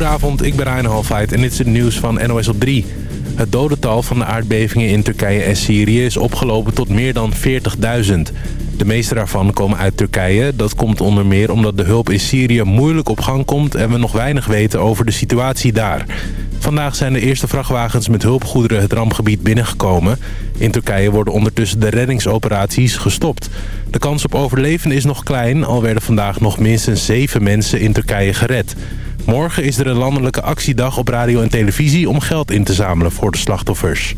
Goedenavond, ik ben Ryan Halfheid en dit is het nieuws van NOS op 3. Het dodental van de aardbevingen in Turkije en Syrië is opgelopen tot meer dan 40.000. De meeste daarvan komen uit Turkije. Dat komt onder meer omdat de hulp in Syrië moeilijk op gang komt... en we nog weinig weten over de situatie daar. Vandaag zijn de eerste vrachtwagens met hulpgoederen het rampgebied binnengekomen. In Turkije worden ondertussen de reddingsoperaties gestopt. De kans op overleven is nog klein, al werden vandaag nog minstens zeven mensen in Turkije gered. Morgen is er een landelijke actiedag op radio en televisie om geld in te zamelen voor de slachtoffers.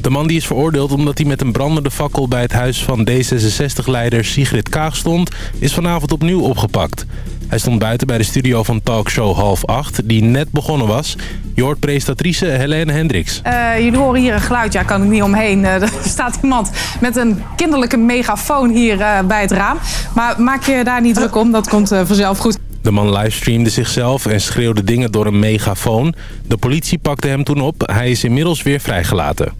De man die is veroordeeld omdat hij met een brandende fakkel bij het huis van D66-leider Sigrid Kaag stond, is vanavond opnieuw opgepakt. Hij stond buiten bij de studio van talkshow half acht, die net begonnen was. Je hoort presentatrice Helene Hendricks. Uh, jullie horen hier een geluid, ja, kan ik niet omheen. Uh, er staat iemand met een kinderlijke megafoon hier uh, bij het raam. Maar maak je daar niet druk om, dat komt vanzelf goed. De man livestreamde zichzelf en schreeuwde dingen door een megafoon. De politie pakte hem toen op. Hij is inmiddels weer vrijgelaten.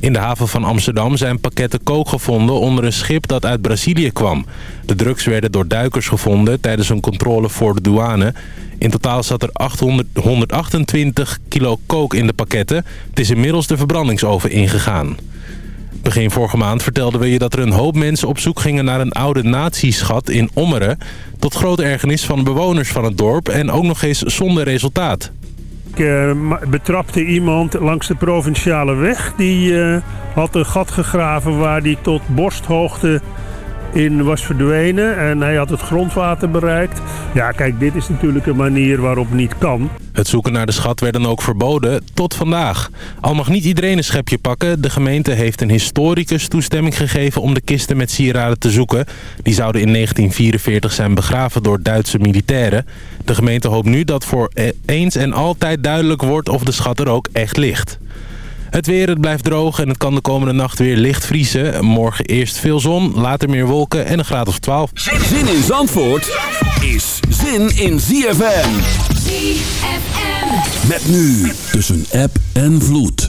In de haven van Amsterdam zijn pakketten kook gevonden onder een schip dat uit Brazilië kwam. De drugs werden door duikers gevonden tijdens een controle voor de douane. In totaal zat er 800, 128 kilo kook in de pakketten. Het is inmiddels de verbrandingsoven ingegaan. Begin vorige maand vertelden we je dat er een hoop mensen op zoek gingen naar een oude natieschat in Ommeren. Tot grote ergernis van bewoners van het dorp en ook nog eens zonder resultaat. Ik uh, betrapte iemand langs de provinciale weg. Die uh, had een gat gegraven waar die tot borsthoogte in was verdwenen en hij had het grondwater bereikt. Ja, kijk, dit is natuurlijk een manier waarop niet kan. Het zoeken naar de schat werd dan ook verboden tot vandaag. Al mag niet iedereen een schepje pakken. De gemeente heeft een historicus toestemming gegeven om de kisten met sieraden te zoeken. Die zouden in 1944 zijn begraven door Duitse militairen. De gemeente hoopt nu dat voor eens en altijd duidelijk wordt of de schat er ook echt ligt. Het weer, het blijft droog en het kan de komende nacht weer licht vriezen. Morgen eerst veel zon, later meer wolken en een graad of 12. Zin in Zandvoort is zin in ZFM. ZFM. Met nu tussen app en vloed.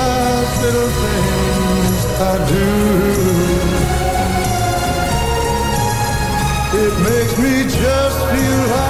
about little things I do. It makes me just feel like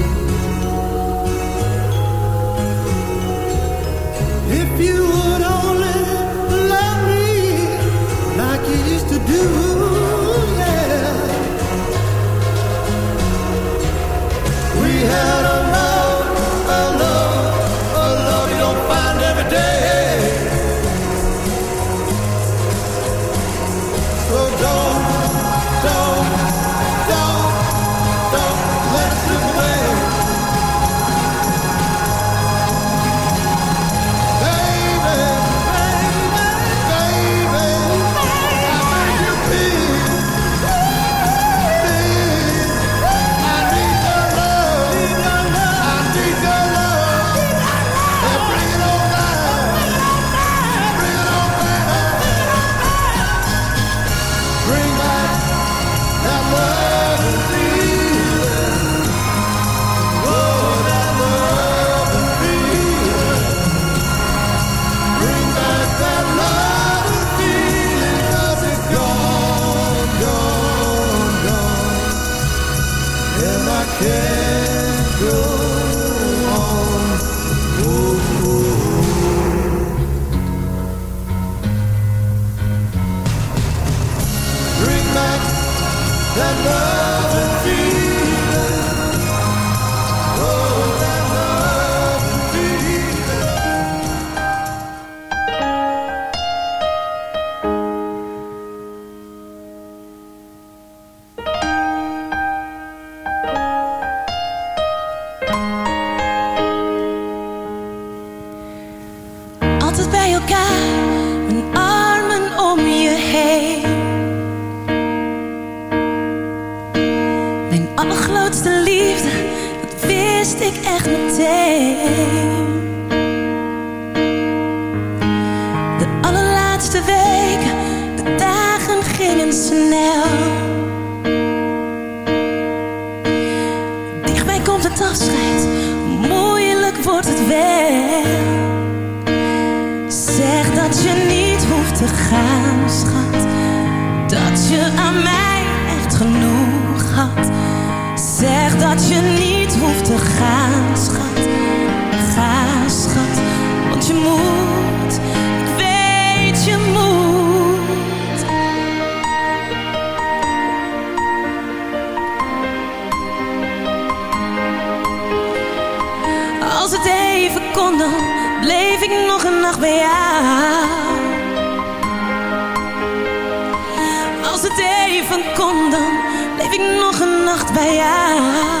Van kon, dan leef ik nog een nacht bij jou.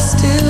still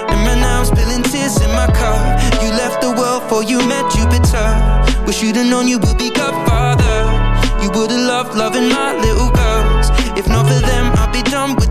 And now I'm spilling tears in my car. You left the world for you met Jupiter. Wish you'd have known you would be Godfather. You would've loved loving my little girls. If not for them, I'd be done with.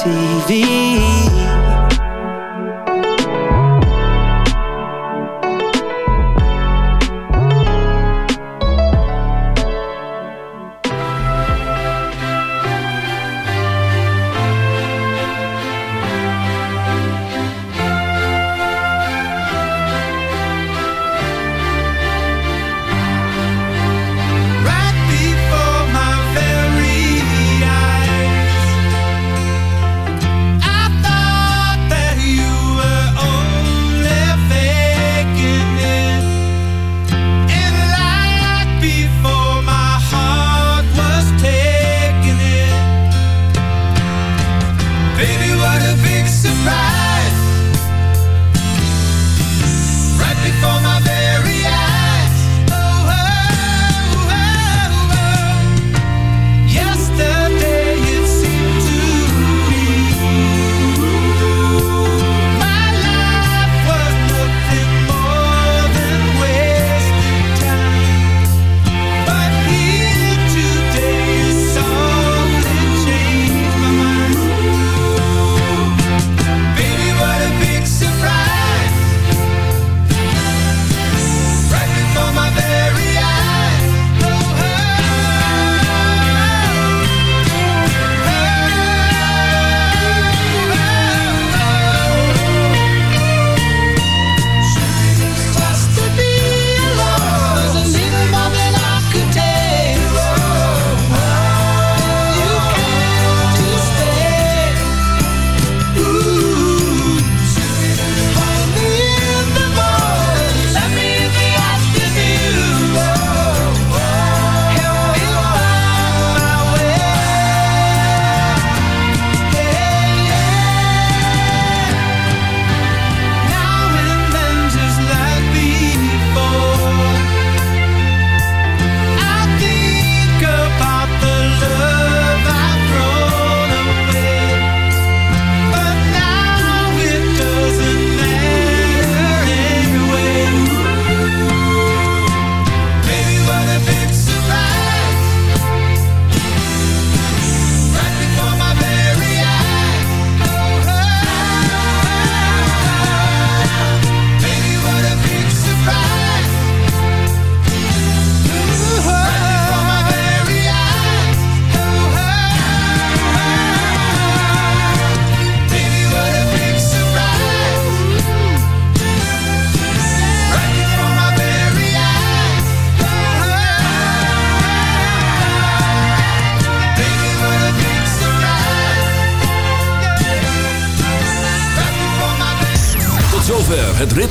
SBTV.